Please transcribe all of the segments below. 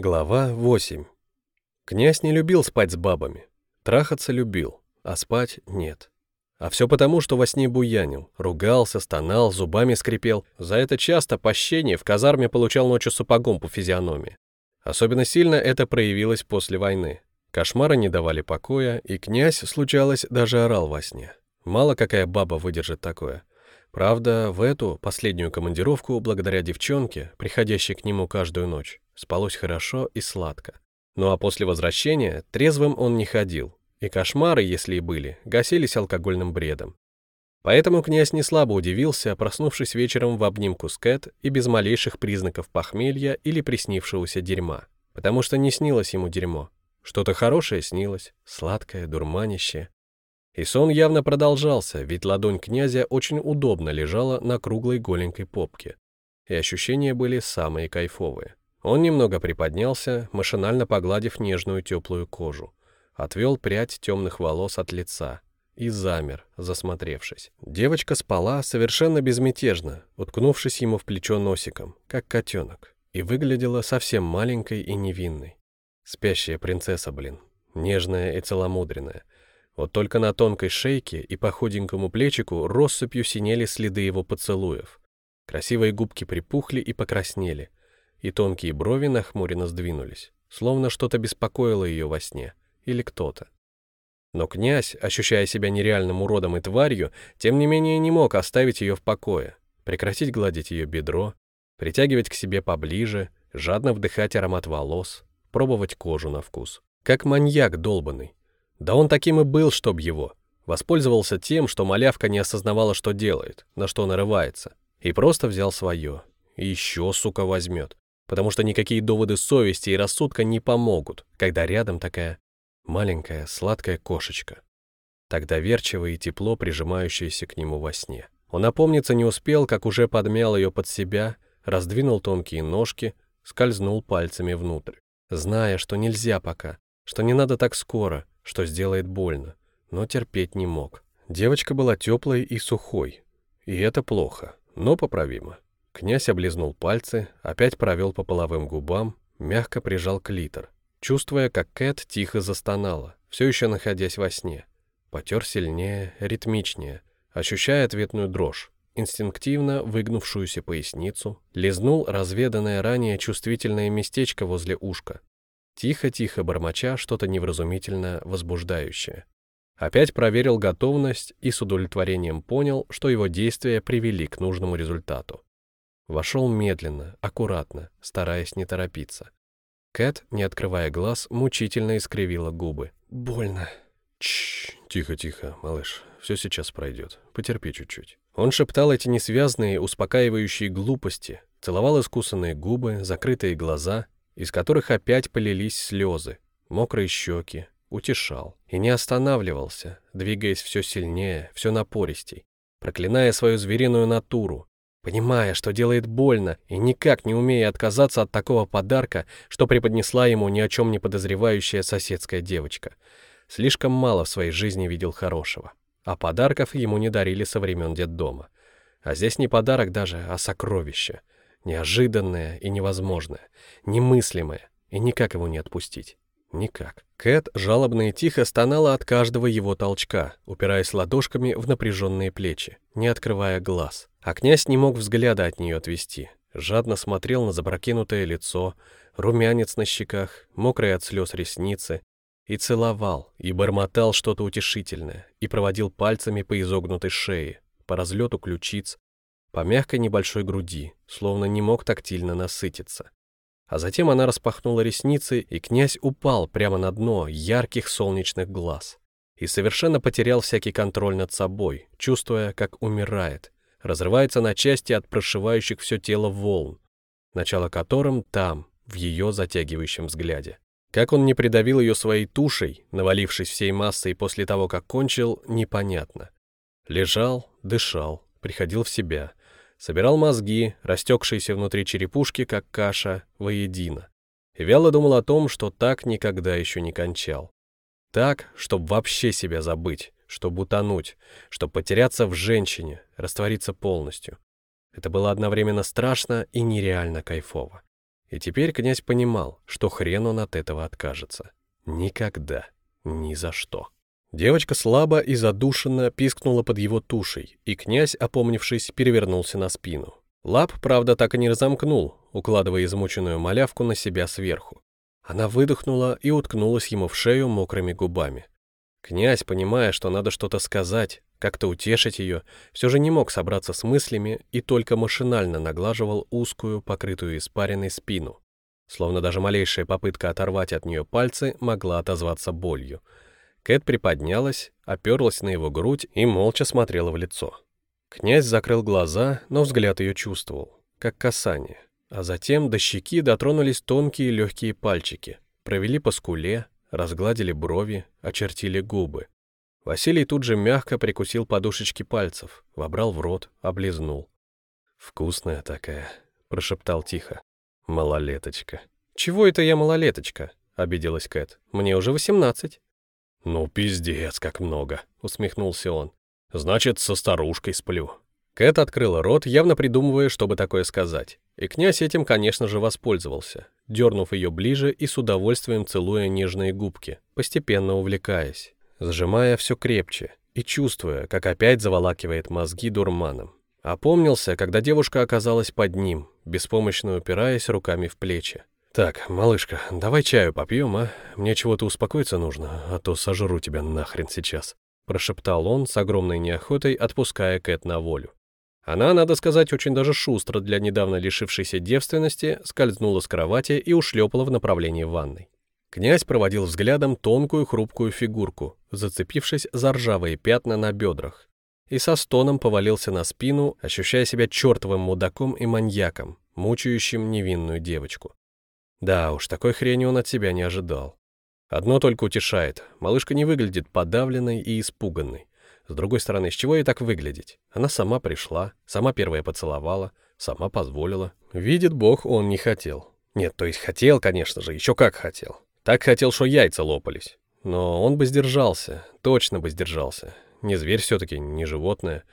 Глава 8. Князь не любил спать с бабами. Трахаться любил, а спать нет. А все потому, что во сне буянил, ругался, стонал, зубами скрипел. За это часто пощение в казарме получал ночью сапогом по физиономии. Особенно сильно это проявилось после войны. Кошмары не давали покоя, и князь, случалось, даже орал во сне. Мало какая баба выдержит такое. Правда, в эту последнюю командировку, благодаря девчонке, приходящей к нему каждую ночь, спалось хорошо и сладко. Ну а после возвращения трезвым он не ходил, и кошмары, если и были, гасились алкогольным бредом. Поэтому князь не слабо удивился, проснувшись вечером в обнимку с Кэт и без малейших признаков похмелья или приснившегося дерьма. Потому что не снилось ему дерьмо. Что-то хорошее снилось, сладкое, дурманище. И сон явно продолжался, ведь ладонь князя очень удобно лежала на круглой голенькой попке. И ощущения были самые кайфовые. Он немного приподнялся, машинально погладив нежную теплую кожу. Отвел прядь темных волос от лица и замер, засмотревшись. Девочка спала совершенно безмятежно, уткнувшись ему в плечо носиком, как котенок, и выглядела совсем маленькой и невинной. Спящая принцесса, блин, нежная и целомудренная. Вот только на тонкой шейке и по худенькому плечику россыпью синели следы его поцелуев. Красивые губки припухли и покраснели, и тонкие брови нахмуренно сдвинулись, словно что-то беспокоило ее во сне, или кто-то. Но князь, ощущая себя нереальным уродом и тварью, тем не менее не мог оставить ее в покое, прекратить гладить ее бедро, притягивать к себе поближе, жадно вдыхать аромат волос, пробовать кожу на вкус. Как маньяк долбанный, да он таким и был, чтоб его. Воспользовался тем, что малявка не осознавала, что делает, на что нарывается. И просто взял свое. И еще, сука, возьмет. Потому что никакие доводы совести и рассудка не помогут, когда рядом такая маленькая сладкая кошечка. Так доверчиво и тепло прижимающаяся к нему во сне. Он опомниться не успел, как уже подмял ее под себя, раздвинул тонкие ножки, скользнул пальцами внутрь. Зная, что нельзя пока, что не надо так скоро, что сделает больно, но терпеть не мог. Девочка была теплой и сухой, и это плохо, но поправимо. Князь облизнул пальцы, опять провел по половым губам, мягко прижал клитор, чувствуя, как Кэт тихо застонала, все еще находясь во сне. Потер сильнее, ритмичнее, ощущая ответную дрожь, инстинктивно выгнувшуюся поясницу, лизнул разведанное ранее чувствительное местечко возле ушка, тихо-тихо бормоча что-то невразумительно возбуждающее. Опять проверил готовность и с удовлетворением понял, что его действия привели к нужному результату. Вошел медленно, аккуратно, стараясь не торопиться. Кэт, не открывая глаз, мучительно искривила губы. «Больно». Чш, тихо-тихо, малыш, все сейчас пройдет. Потерпи чуть-чуть. Он шептал эти несвязные, успокаивающие глупости, целовал искусанные губы, закрытые глаза из которых опять полились слезы, мокрые щеки, утешал. И не останавливался, двигаясь все сильнее, все напористей, проклиная свою звериную натуру, понимая, что делает больно, и никак не умея отказаться от такого подарка, что преподнесла ему ни о чем не подозревающая соседская девочка. Слишком мало в своей жизни видел хорошего, а подарков ему не дарили со времен детдома. А здесь не подарок даже, а сокровище — Неожиданное и невозможное, немыслимое, и никак его не отпустить. Никак. Кэт жалобно и тихо стонала от каждого его толчка, упираясь ладошками в напряженные плечи, не открывая глаз. А князь не мог взгляда от нее отвести. Жадно смотрел на запрокинутое лицо, румянец на щеках, мокрые от слез ресницы, и целовал, и бормотал что-то утешительное, и проводил пальцами по изогнутой шее, по разлету ключиц, по мягкой небольшой груди, словно не мог тактильно насытиться. А затем она распахнула ресницы, и князь упал прямо на дно ярких солнечных глаз. И совершенно потерял всякий контроль над собой, чувствуя, как умирает, разрывается на части от прошивающих все тело волн, начало которым там, в ее затягивающем взгляде. Как он не придавил ее своей тушей, навалившись всей массой после того, как кончил, непонятно. Лежал, дышал, приходил в себя, собирал мозги, растекшиеся внутри черепушки, как каша, воедино. И вяло думал о том, что так никогда еще не кончал. Так, чтобы вообще себя забыть, чтобы утонуть, чтобы потеряться в женщине, раствориться полностью. Это было одновременно страшно и нереально кайфово. И теперь князь понимал, что хрен он от этого откажется. Никогда. Ни за что. Девочка слабо и задушенно пискнула под его тушей, и князь, опомнившись, перевернулся на спину. Лап, правда, так и не разомкнул, укладывая измученную малявку на себя сверху. Она выдохнула и уткнулась ему в шею мокрыми губами. Князь, понимая, что надо что-то сказать, как-то утешить ее, все же не мог собраться с мыслями и только машинально наглаживал узкую, покрытую испаренной спину. Словно даже малейшая попытка оторвать от нее пальцы могла отозваться болью. Кэт приподнялась, оперлась на его грудь и молча смотрела в лицо. Князь закрыл глаза, но взгляд ее чувствовал, как касание. А затем до щеки дотронулись тонкие легкие пальчики, провели по скуле, разгладили брови, очертили губы. Василий тут же мягко прикусил подушечки пальцев, вобрал в рот, облизнул. «Вкусная такая», — прошептал тихо. «Малолеточка». «Чего это я малолеточка?» — обиделась Кэт. «Мне уже восемнадцать». «Ну, пиздец, как много», — усмехнулся он. «Значит, со старушкой сплю». Кэт открыла рот, явно придумывая, чтобы такое сказать. И князь этим, конечно же, воспользовался, дернув ее ближе и с удовольствием целуя нежные губки, постепенно увлекаясь, сжимая все крепче и чувствуя, как опять заволакивает мозги дурманом. Опомнился, когда девушка оказалась под ним, беспомощно упираясь руками в плечи. «Так, малышка, давай чаю попьем, а? Мне чего-то успокоиться нужно, а то сожру тебя нахрен сейчас», прошептал он с огромной неохотой, отпуская Кэт на волю. Она, надо сказать, очень даже шустро для недавно лишившейся девственности, скользнула с кровати и ушлепала в направлении ванной. Князь проводил взглядом тонкую хрупкую фигурку, зацепившись за ржавые пятна на бедрах, и со стоном повалился на спину, ощущая себя чертовым мудаком и маньяком, мучающим невинную девочку. Да уж, такой хрени он от себя не ожидал. Одно только утешает, малышка не выглядит подавленной и испуганной. С другой стороны, с чего ей так выглядеть? Она сама пришла, сама первая поцеловала, сама позволила. Видит Бог, он не хотел. Нет, то есть хотел, конечно же, еще как хотел. Так хотел, что яйца лопались. Но он бы сдержался, точно бы сдержался. Не зверь все-таки, не животное.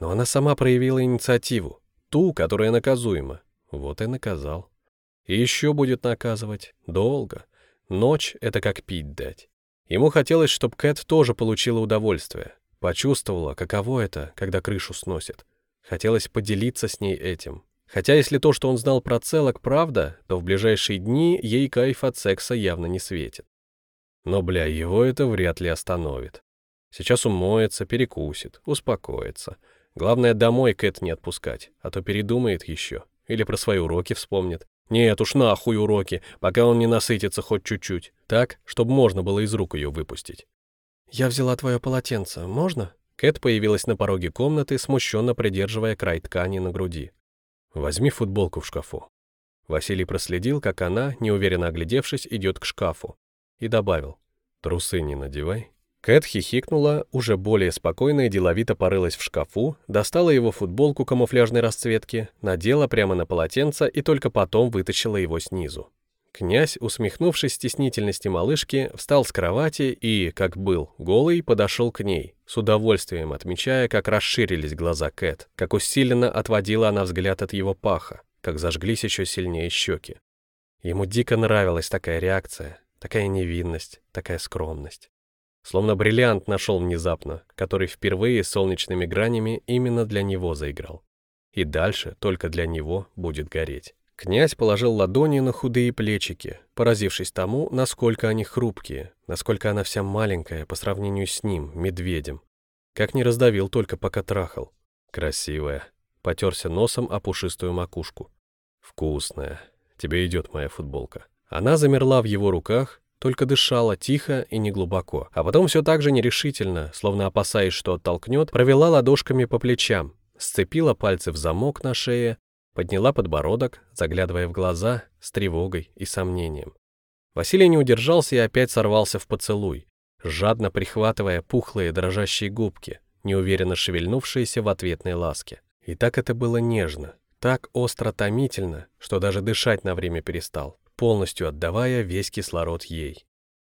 Но она сама проявила инициативу. Ту, которая наказуема. Вот и наказал. И еще будет наказывать. Долго. Ночь — это как пить дать. Ему хотелось, чтобы Кэт тоже получила удовольствие. Почувствовала, каково это, когда крышу сносит. Хотелось поделиться с ней этим. Хотя если то, что он знал про целок, правда, то в ближайшие дни ей кайф от секса явно не светит. Но, бля, его это вряд ли остановит. Сейчас умоется, перекусит, успокоится. Главное, домой Кэт не отпускать, а то передумает еще. Или про свои уроки вспомнит. Нет уж нахуй уроки, пока он не насытится хоть чуть-чуть. Так, чтобы можно было из рук ее выпустить. «Я взяла твое полотенце, можно?» Кэт появилась на пороге комнаты, смущенно придерживая край ткани на груди. «Возьми футболку в шкафу». Василий проследил, как она, неуверенно оглядевшись, идет к шкафу, и добавил, «Трусы не надевай». Кэт хихикнула, уже более спокойно и деловито порылась в шкафу, достала его футболку камуфляжной расцветки, надела прямо на полотенце и только потом вытащила его снизу. Князь, усмехнувшись стеснительности малышки, встал с кровати и, как был, голый, подошел к ней, с удовольствием отмечая, как расширились глаза Кэт, как усиленно отводила она взгляд от его паха, как зажглись еще сильнее щеки. Ему дико нравилась такая реакция, такая невинность, такая скромность. Словно бриллиант нашел внезапно, который впервые солнечными гранями именно для него заиграл. И дальше только для него будет гореть. Князь положил ладони на худые плечики, поразившись тому, насколько они хрупкие, насколько она вся маленькая по сравнению с ним, медведем. Как не раздавил, только пока трахал. Красивая. Потерся носом о пушистую макушку. Вкусная. Тебе идет моя футболка. Она замерла в его руках, только дышала тихо и неглубоко, а потом все так же нерешительно, словно опасаясь, что оттолкнет, провела ладошками по плечам, сцепила пальцы в замок на шее Подняла подбородок, заглядывая в глаза с тревогой и сомнением. Василий не удержался и опять сорвался в поцелуй, жадно прихватывая пухлые дрожащие губки, неуверенно шевельнувшиеся в ответной ласке. И так это было нежно, так остро-томительно, что даже дышать на время перестал, полностью отдавая весь кислород ей.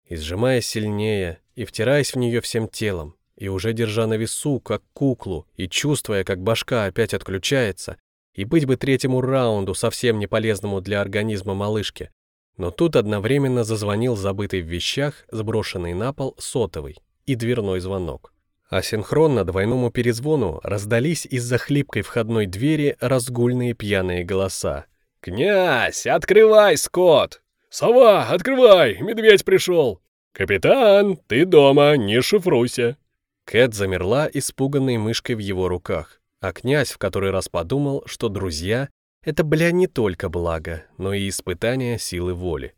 И сжимая сильнее, и втираясь в нее всем телом, и уже держа на весу, как куклу, и чувствуя, как башка опять отключается, И быть бы третьему раунду, совсем не полезному для организма малышки. Но тут одновременно зазвонил забытый в вещах, сброшенный на пол сотовый и дверной звонок. Асинхронно двойному перезвону раздались из-за хлипкой входной двери разгульные пьяные голоса. «Князь, открывай, Скотт!» «Сова, открывай, медведь пришел!» «Капитан, ты дома, не шифруйся!» Кэт замерла испуганной мышкой в его руках, а князь в который раз подумал, что друзья — это, бля, не только благо, но и испытание силы воли.